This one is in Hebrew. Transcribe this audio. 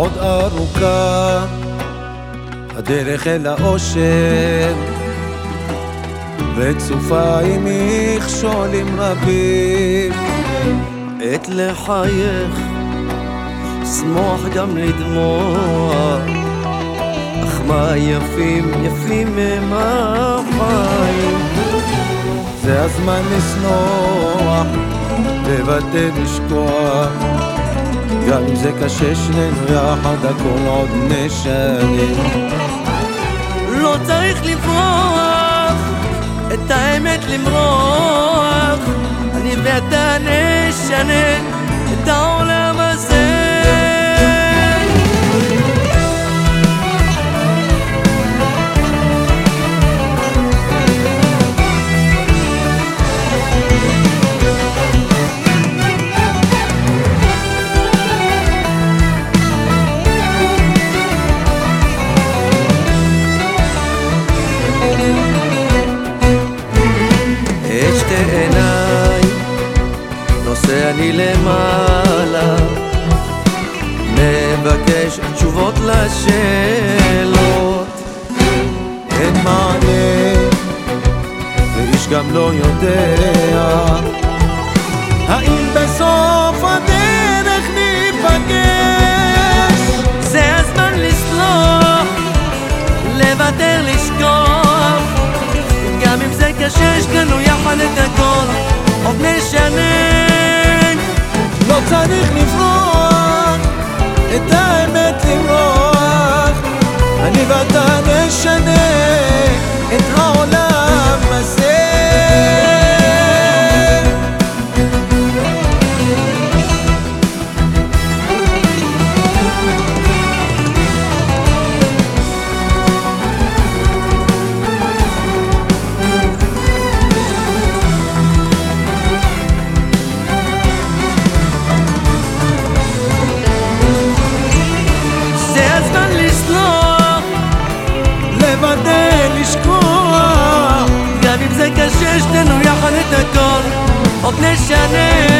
עוד ארוכה הדרך אל האושר רצופה עם מכשולים רבים. עת לחייך, שמוח גם לדמוע אך מה יפים, יפים הם החיים זה הזמן לסלוח, לבטא לשכוח גם אם זה קשה שנינו יחד הכל עוד נשנה. לא צריך לברוח, את האמת למרוח. אני ואתה נשנה את העולם אני למעלה. מבקש תשובות לשאלות. אין מענה ואיש גם לא יודע. האם בסוף הדרך ניפגש? זה הזמן לסלוח, לוותר, לשכוח. גם אם זה קשה, יש לנו יחד את הכל. עוד נשנה לא נשנה